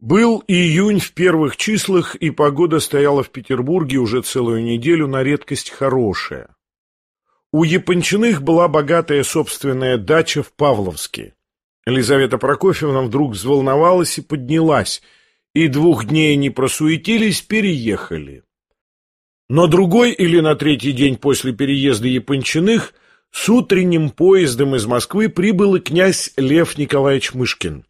Был июнь в первых числах, и погода стояла в Петербурге уже целую неделю на редкость хорошая. У Япончиных была богатая собственная дача в Павловске. Елизавета Прокофьевна вдруг взволновалась и поднялась, и двух дней не просуетились, переехали. Но другой или на третий день после переезда Япончиных с утренним поездом из Москвы прибыл и князь Лев Николаевич Мышкин.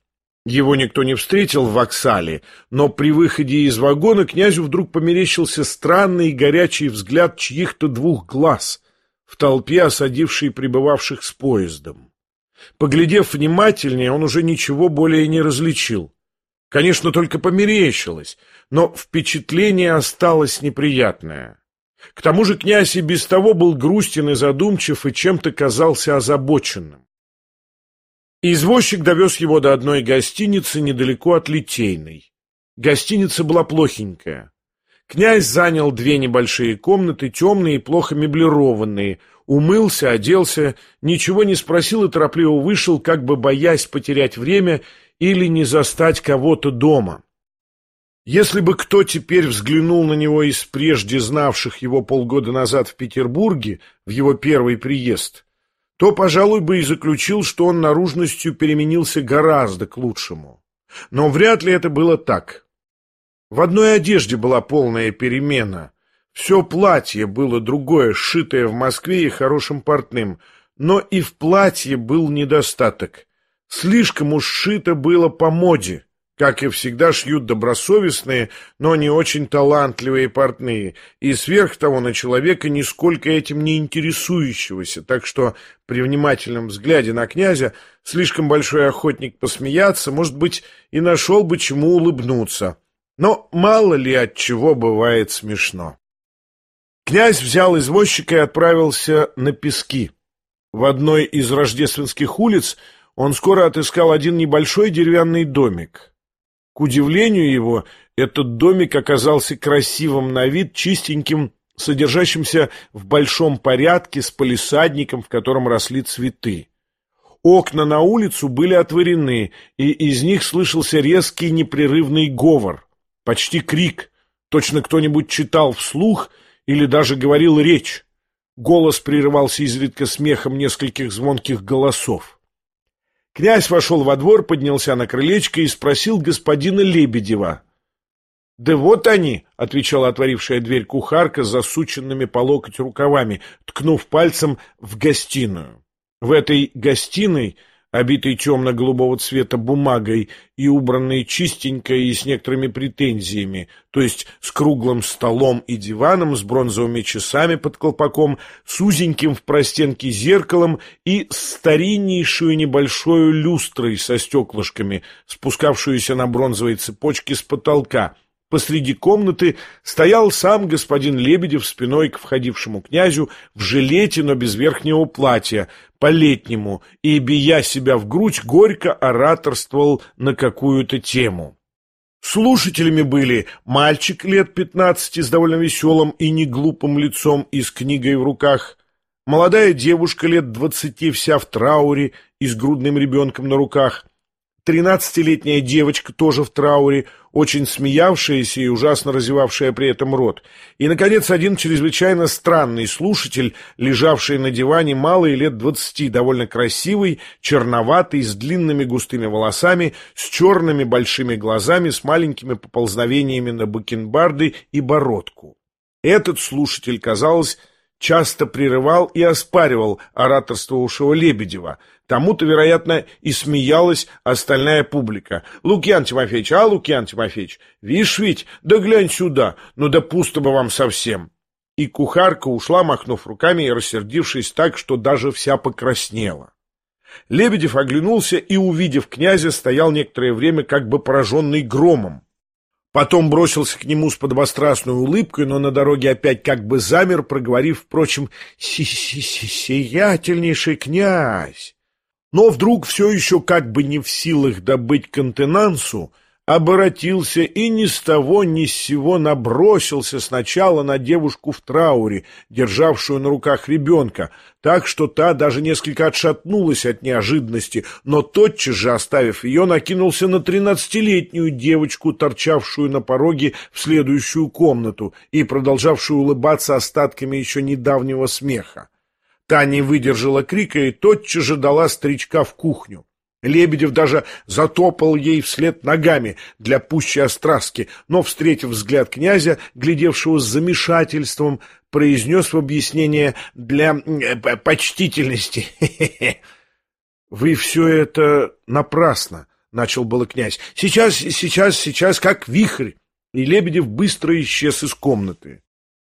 Его никто не встретил в воксале, но при выходе из вагона князю вдруг померещился странный горячий взгляд чьих-то двух глаз в толпе, осадившей прибывавших с поездом. Поглядев внимательнее, он уже ничего более не различил. Конечно, только померещилось, но впечатление осталось неприятное. К тому же князь и без того был грустен и задумчив, и чем-то казался озабоченным. Извозчик довез его до одной гостиницы недалеко от Литейной. Гостиница была плохенькая. Князь занял две небольшие комнаты, темные и плохо меблированные, умылся, оделся, ничего не спросил и торопливо вышел, как бы боясь потерять время или не застать кого-то дома. Если бы кто теперь взглянул на него из прежде знавших его полгода назад в Петербурге, в его первый приезд, то, пожалуй, бы и заключил, что он наружностью переменился гораздо к лучшему. Но вряд ли это было так. В одной одежде была полная перемена. Все платье было другое, сшитое в Москве и хорошим портным, но и в платье был недостаток. Слишком уж сшито было по моде. Как и всегда, шьют добросовестные, но не очень талантливые портные, и сверх того на человека нисколько этим не интересующегося, так что при внимательном взгляде на князя слишком большой охотник посмеяться, может быть, и нашел бы чему улыбнуться. Но мало ли от чего бывает смешно. Князь взял извозчика и отправился на пески. В одной из рождественских улиц он скоро отыскал один небольшой деревянный домик. К удивлению его, этот домик оказался красивым на вид, чистеньким, содержащимся в большом порядке с палисадником, в котором росли цветы. Окна на улицу были отворены, и из них слышался резкий непрерывный говор, почти крик. Точно кто-нибудь читал вслух или даже говорил речь. Голос прерывался изредка смехом нескольких звонких голосов. Князь вошел во двор, поднялся на крылечко и спросил господина Лебедева. — Да вот они, — отвечала отворившая дверь кухарка с засученными по локоть рукавами, ткнув пальцем в гостиную. В этой гостиной обитый темно-голубого цвета бумагой и убранный чистенько и с некоторыми претензиями, то есть с круглым столом и диваном, с бронзовыми часами под колпаком, с узеньким в простенке зеркалом и стариннейшую небольшую люстрой со стеклышками, спускавшуюся на бронзовой цепочке с потолка — Посреди комнаты стоял сам господин Лебедев спиной к входившему князю в жилете, но без верхнего платья, по-летнему, и, бия себя в грудь, горько ораторствовал на какую-то тему. Слушателями были мальчик лет пятнадцати с довольно веселым и неглупым лицом и с книгой в руках, молодая девушка лет двадцати вся в трауре и с грудным ребенком на руках, Тринадцатилетняя девочка, тоже в трауре, очень смеявшаяся и ужасно разевавшая при этом рот. И, наконец, один чрезвычайно странный слушатель, лежавший на диване малый лет двадцати, довольно красивый, черноватый, с длинными густыми волосами, с черными большими глазами, с маленькими поползновениями на бакенбарды и бородку. Этот слушатель, казалось, часто прерывал и оспаривал ораторствовавшего Лебедева. Тому-то, вероятно, и смеялась остальная публика. «Лукьян Тимофеевич, а, Лукьян Тимофеевич, вишь ведь, да глянь сюда, ну да пусто бы вам совсем». И кухарка ушла, махнув руками и рассердившись так, что даже вся покраснела. Лебедев оглянулся и, увидев князя, стоял некоторое время как бы пораженный громом. Потом бросился к нему с подвострастной улыбкой, но на дороге опять как бы замер, проговорив, впрочем, «Сиятельнейший князь!» Но вдруг все еще как бы не в силах добыть контенансу, оборотился и ни с того ни с сего набросился сначала на девушку в трауре, державшую на руках ребенка, так что та даже несколько отшатнулась от неожиданности, но тотчас же, оставив ее, накинулся на тринадцатилетнюю девочку, торчавшую на пороге в следующую комнату и продолжавшую улыбаться остатками еще недавнего смеха. Та не выдержала крика и тотчас же дала старичка в кухню. Лебедев даже затопал ей вслед ногами для пущей остраски, но, встретив взгляд князя, глядевшего с замешательством, произнес в объяснение для э, почтительности. — Вы все это напрасно, — начал было князь. — Сейчас, сейчас, сейчас, как вихрь. И Лебедев быстро исчез из комнаты.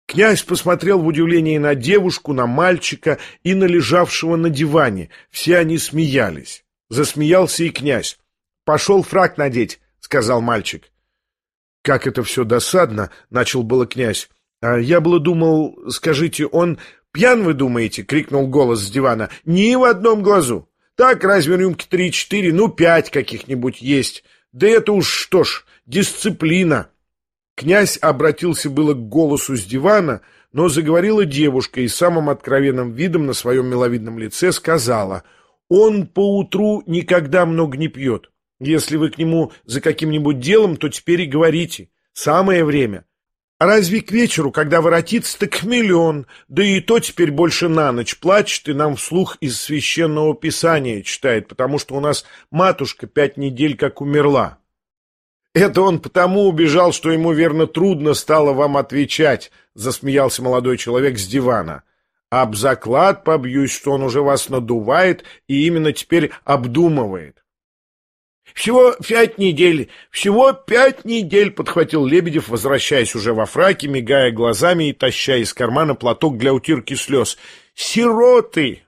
Князь посмотрел в удивлении на девушку, на мальчика и на лежавшего на диване. Все они смеялись. Засмеялся и князь. «Пошел фраг надеть», — сказал мальчик. «Как это все досадно», — начал было князь. «А я было думал, скажите, он пьян, вы думаете?» — крикнул голос с дивана. «Ни в одном глазу. Так, разве рюмки три-четыре, ну, пять каких-нибудь есть. Да это уж что ж, дисциплина». Князь обратился было к голосу с дивана, но заговорила девушка и самым откровенным видом на своем миловидном лице сказала — он поутру никогда много не пьет. Если вы к нему за каким-нибудь делом, то теперь и говорите. Самое время. А разве к вечеру, когда воротится, так миллион, да и то теперь больше на ночь плачет и нам вслух из священного писания читает, потому что у нас матушка пять недель как умерла. Это он потому убежал, что ему, верно, трудно стало вам отвечать, засмеялся молодой человек с дивана. Об заклад побьюсь, что он уже вас надувает и именно теперь обдумывает. «Всего пять недель, всего пять недель!» — подхватил Лебедев, возвращаясь уже во фраке, мигая глазами и таща из кармана платок для утирки слез. «Сироты!»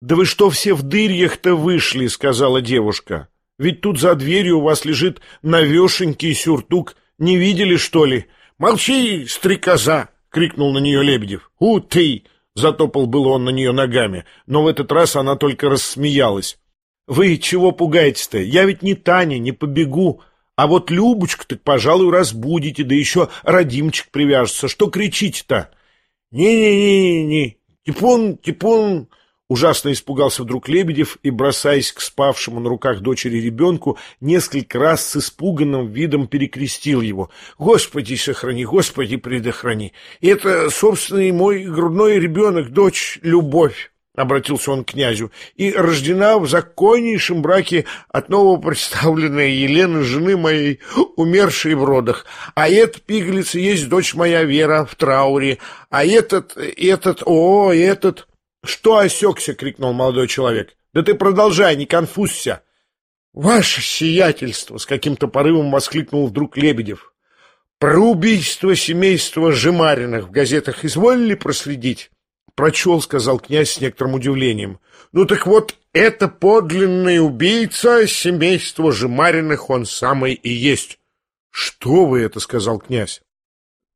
«Да вы что все в дырьях-то вышли?» — сказала девушка. «Ведь тут за дверью у вас лежит навешенький сюртук. Не видели, что ли?» «Молчи, стрекоза!» — крикнул на нее Лебедев. «У ты!» — затопал было он на нее ногами, но в этот раз она только рассмеялась. «Вы чего пугаетесь-то? Я ведь не Таня, не побегу. А вот Любочку так, пожалуй, разбудите, да еще родимчик привяжется. Что кричите-то?» «Не-не-не-не! Типун, типун!» Ужасно испугался вдруг Лебедев и, бросаясь к спавшему на руках дочери ребенку, несколько раз с испуганным видом перекрестил его. «Господи, сохрани, Господи, предохрани! Это, собственный мой грудной ребенок, дочь Любовь!» — обратился он к князю, — и рождена в законнейшем браке от новопредставленной Елены, жены моей, умершей в родах. А эта пигалица есть дочь моя Вера в трауре, а этот, этот, о, этот... «Что осекся?» — крикнул молодой человек. «Да ты продолжай, не конфузься!» «Ваше сиятельство!» — с каким-то порывом воскликнул вдруг Лебедев. «Про убийство семейства Жемариных в газетах изволили проследить?» «Прочел», — сказал князь с некоторым удивлением. «Ну так вот, это подлинный убийца семейства Жемариных, он самый и есть». «Что вы это?» — сказал князь.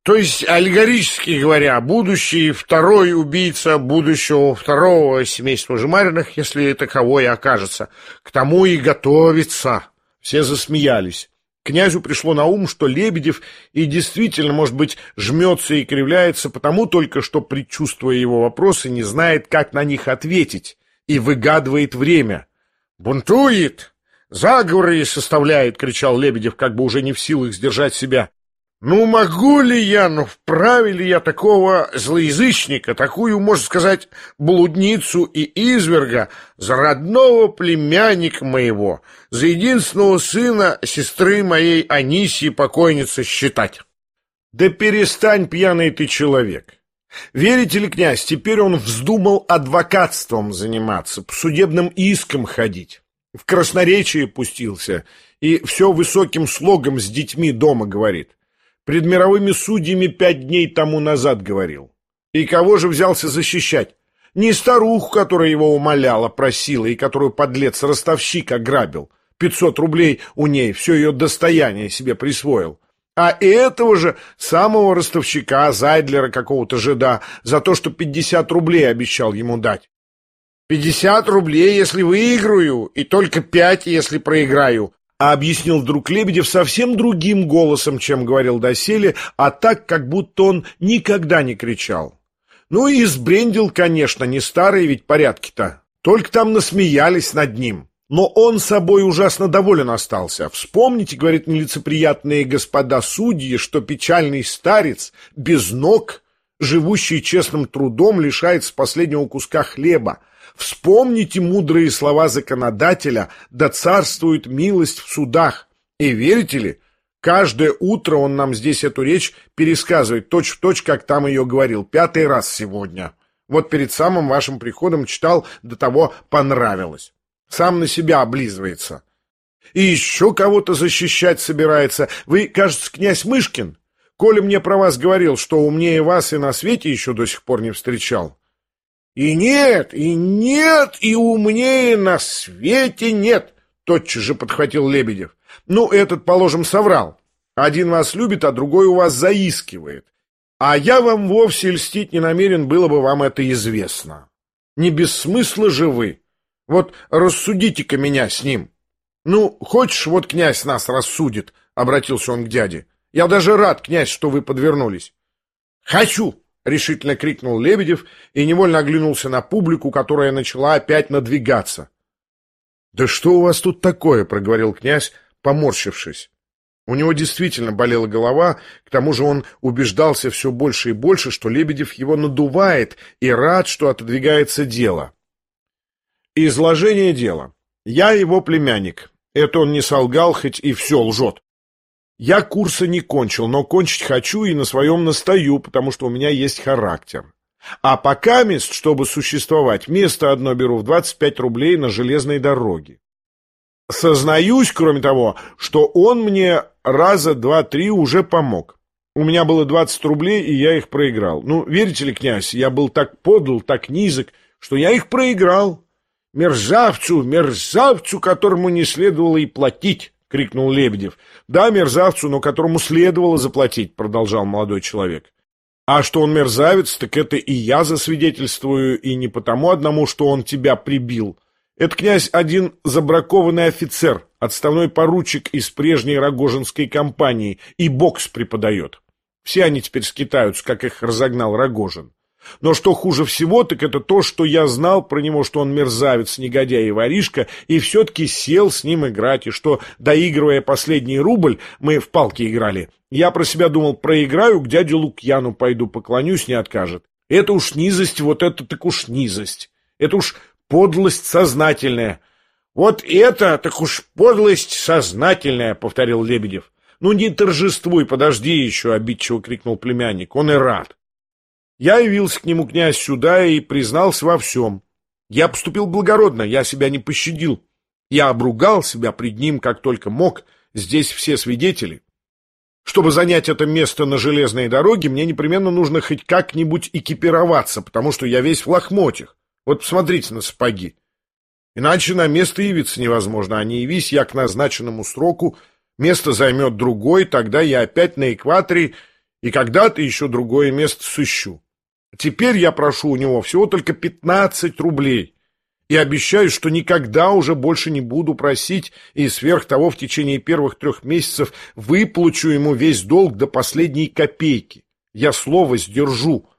То есть, аллегорически говоря, будущий второй убийца будущего второго семейства Жемариных, если таковое окажется, к тому и готовится. Все засмеялись. Князю пришло на ум, что Лебедев и действительно, может быть, жмется и кривляется, потому только что, предчувствуя его вопросы, не знает, как на них ответить, и выгадывает время. «Бунтует! Заговоры составляет!» — кричал Лебедев, как бы уже не в силах сдержать себя. Ну, могу ли я, ну, вправе ли я такого злоязычника, такую, можно сказать, блудницу и изверга за родного племянника моего, за единственного сына сестры моей Анисии покойницы считать? Да перестань, пьяный ты человек. Верите ли, князь, теперь он вздумал адвокатством заниматься, по судебным искам ходить. В красноречие пустился и все высоким слогом с детьми дома говорит. Пред мировыми судьями пять дней тому назад говорил. И кого же взялся защищать? Не старуху, которая его умоляла, просила, и которую подлец-ростовщик ограбил. Пятьсот рублей у ней, все ее достояние себе присвоил. А этого же самого ростовщика, Зайдлера какого-то жида, за то, что пятьдесят рублей обещал ему дать. Пятьдесят рублей, если выиграю, и только пять, если проиграю. А объяснил вдруг Лебедев совсем другим голосом, чем говорил доселе, а так, как будто он никогда не кричал. Ну и сбрендил, конечно, не старые ведь порядки-то. Только там насмеялись над ним. Но он собой ужасно доволен остался. Вспомните, говорит, нелицеприятные господа судьи, что печальный старец без ног, живущий честным трудом, лишается последнего куска хлеба. Вспомните мудрые слова законодателя, да царствует милость в судах. И верите ли, каждое утро он нам здесь эту речь пересказывает точь-в-точь, точь, как там ее говорил, пятый раз сегодня. Вот перед самым вашим приходом читал, до того понравилось. Сам на себя облизывается. И еще кого-то защищать собирается. Вы, кажется, князь Мышкин? Коля мне про вас говорил, что умнее вас и на свете еще до сих пор не встречал. И нет, и нет, и умнее на свете нет, тотчас же подхватил Лебедев. Ну, этот, положим, соврал. Один вас любит, а другой у вас заискивает. А я вам вовсе льстить не намерен, было бы вам это известно. Не без смысла же вы. Вот рассудите-ка меня с ним. Ну, хочешь, вот князь нас рассудит, — обратился он к дяде. Я даже рад, князь, что вы подвернулись. Хочу, — решительно крикнул Лебедев и невольно оглянулся на публику, которая начала опять надвигаться. — Да что у вас тут такое? — проговорил князь, поморщившись. У него действительно болела голова, к тому же он убеждался все больше и больше, что Лебедев его надувает и рад, что отодвигается дело. Изложение дела. Я его племянник. Это он не солгал, хоть и все лжет. Я курса не кончил, но кончить хочу и на своем настаю, потому что у меня есть характер. А пока мест, чтобы существовать, место одно беру в 25 рублей на железной дороге. Сознаюсь, кроме того, что он мне раза два-три уже помог. У меня было 20 рублей, и я их проиграл. Ну, верите ли, князь, я был так подл, так низок, что я их проиграл. «Мерзавцу, мерзавцу, которому не следовало и платить!» — крикнул Лебедев. «Да, мерзавцу, но которому следовало заплатить», — продолжал молодой человек. «А что он мерзавец, так это и я засвидетельствую, и не потому одному, что он тебя прибил. Это, князь, один забракованный офицер, отставной поручик из прежней Рогожинской компании, и бокс преподает. Все они теперь скитаются, как их разогнал Рогожин. Но что хуже всего, так это то, что я знал про него, что он мерзавец, негодяй и воришка, и все-таки сел с ним играть, и что, доигрывая последний рубль, мы в палки играли. Я про себя думал, проиграю, к дяде Лукьяну пойду, поклонюсь, не откажет. Это уж низость, вот это так уж низость. Это уж подлость сознательная. Вот это так уж подлость сознательная, повторил Лебедев. Ну не торжествуй, подожди еще, обидчиво крикнул племянник. Он и рад. Я явился к нему, князь, сюда и признался во всем. Я поступил благородно, я себя не пощадил. Я обругал себя пред ним, как только мог, здесь все свидетели. Чтобы занять это место на железной дороге, мне непременно нужно хоть как-нибудь экипироваться, потому что я весь в лохмотьях. Вот посмотрите на сапоги. Иначе на место явиться невозможно, а не явись я к назначенному сроку, место займет другой, тогда я опять на экваторе, и когда-то еще другое место сыщу. Теперь я прошу у него всего только 15 рублей и обещаю, что никогда уже больше не буду просить, и сверх того в течение первых трех месяцев выплачу ему весь долг до последней копейки. Я слово сдержу.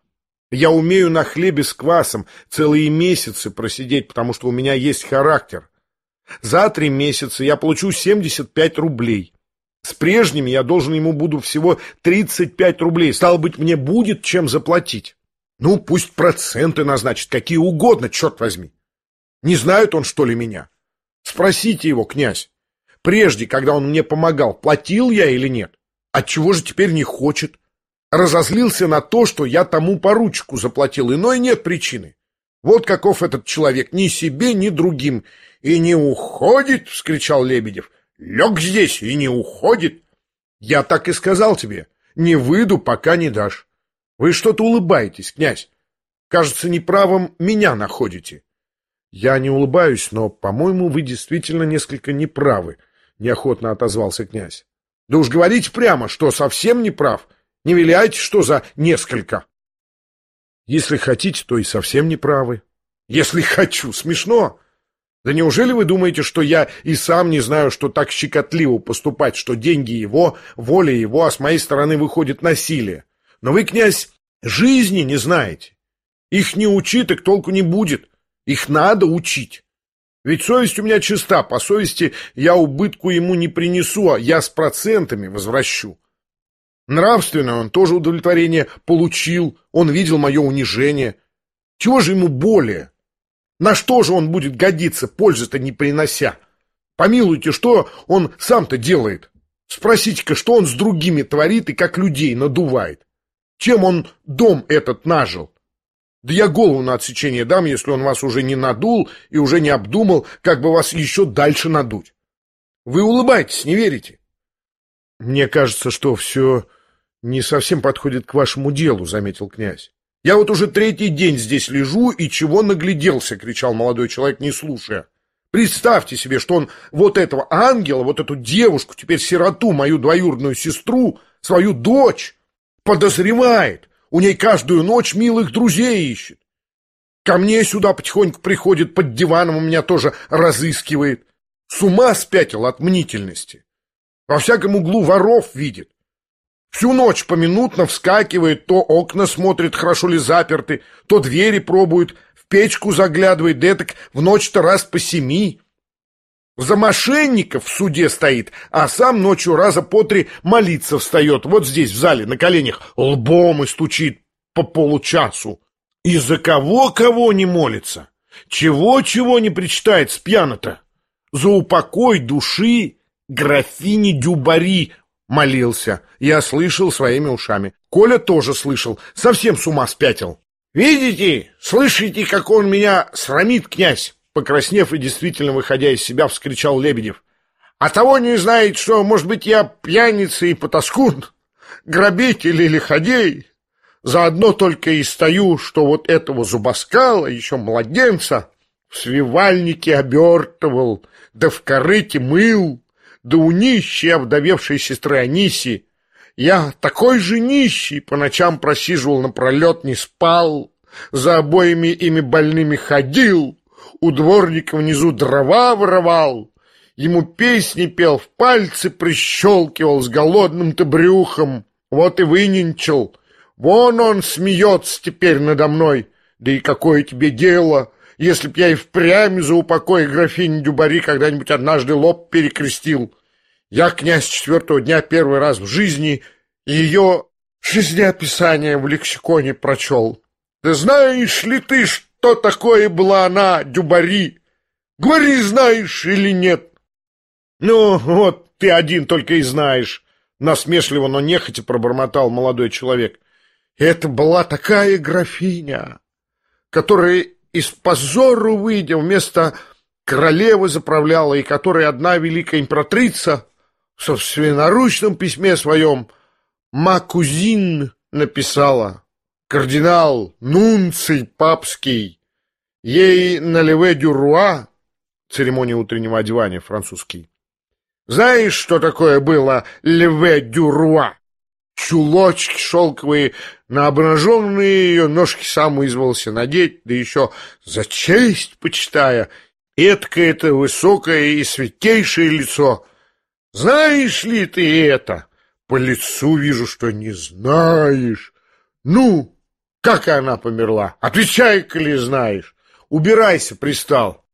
Я умею на хлебе с квасом целые месяцы просидеть, потому что у меня есть характер. За три месяца я получу 75 рублей. С прежними я должен ему буду всего 35 рублей. Стало быть, мне будет чем заплатить. Ну, пусть проценты назначит, какие угодно, черт возьми. Не знает он, что ли, меня? Спросите его, князь. Прежде, когда он мне помогал, платил я или нет? Отчего же теперь не хочет? Разозлился на то, что я тому поручику заплатил, иной нет причины. Вот каков этот человек, ни себе, ни другим. И не уходит, — вскричал Лебедев. Лег здесь и не уходит. Я так и сказал тебе, не выйду, пока не дашь. Вы что-то улыбаетесь, князь. Кажется, неправым меня находите. Я не улыбаюсь, но, по-моему, вы действительно несколько неправы, неохотно отозвался князь. Да уж говорите прямо, что совсем не прав. Не виляйте, что за несколько. Если хотите, то и совсем не правы. Если хочу, смешно. Да неужели вы думаете, что я и сам не знаю, что так щекотливо поступать, что деньги его, воля его, а с моей стороны выходит насилие? Но вы, князь, жизни не знаете. Их не учи, так толку не будет. Их надо учить. Ведь совесть у меня чиста, по совести я убытку ему не принесу, а я с процентами возвращу. Нравственно он тоже удовлетворение получил, он видел мое унижение. Чего же ему более? На что же он будет годиться, пользы-то не принося? Помилуйте, что он сам-то делает? Спросите-ка, что он с другими творит и как людей надувает? Чем он дом этот нажил? Да я голову на отсечение дам, если он вас уже не надул и уже не обдумал, как бы вас еще дальше надуть. Вы улыбаетесь, не верите? Мне кажется, что все не совсем подходит к вашему делу, заметил князь. «Я вот уже третий день здесь лежу и чего нагляделся!» — кричал молодой человек, не слушая. «Представьте себе, что он вот этого ангела, вот эту девушку, теперь сироту, мою двоюродную сестру, свою дочь, подозревает. У ней каждую ночь милых друзей ищет. Ко мне сюда потихоньку приходит, под диваном у меня тоже разыскивает. С ума спятил от мнительности. Во всяком углу воров видит. Всю ночь поминутно вскакивает, то окна смотрит, хорошо ли заперты, то двери пробует, в печку заглядывает, да так в ночь-то раз по семи. За мошенников в суде стоит, а сам ночью раза по три молиться встает, вот здесь, в зале, на коленях, лбом и стучит по получасу. И за кого-кого не молится? Чего-чего не причитает с пьяно-то? За упокой души графини Дюбари Молился. Я слышал своими ушами. Коля тоже слышал. Совсем с ума спятил. «Видите? Слышите, как он меня срамит, князь?» Покраснев и действительно выходя из себя, вскричал Лебедев. «А того не знает, что, может быть, я пьяница и потаскун, грабитель или ходей. Заодно только и стою, что вот этого зубоскала, еще младенца, в свивальнике обертывал, да в корыте мыл» да у нищей овдовевшей сестры Аниси. Я такой же нищий, по ночам просиживал напролет, не спал, за обоими ими больными ходил, у дворника внизу дрова воровал, ему песни пел, в пальцы прищелкивал с голодным-то брюхом, вот и выненчил. Вон он смеется теперь надо мной, да и какое тебе дело, если б я и впрямь за упокой графини Дюбари когда-нибудь однажды лоб перекрестил. Я, князь четвертого дня, первый раз в жизни ее жизнеописание в лексиконе прочел. Да знаешь ли ты, что такое была она, Дюбари? Говори, знаешь или нет? Ну, вот ты один только и знаешь. Насмешливо, но нехотя пробормотал молодой человек. Это была такая графиня, которая из позору выйдя вместо королевы заправляла, и которой одна великая императрица в собственноручном письме своем Макузин написала «Кардинал, нунций папский, ей на леве дюруа» церемония утреннего одевания французский. Знаешь, что такое было леве дюруа? Чулочки шелковые, на обнаженные ее ножки сам вызвался надеть, да еще за честь почитая, эткое-то высокое и святейшее лицо — знаешь ли ты это? По лицу вижу, что не знаешь. Ну, как она померла? Отвечай, коли знаешь. Убирайся, пристал.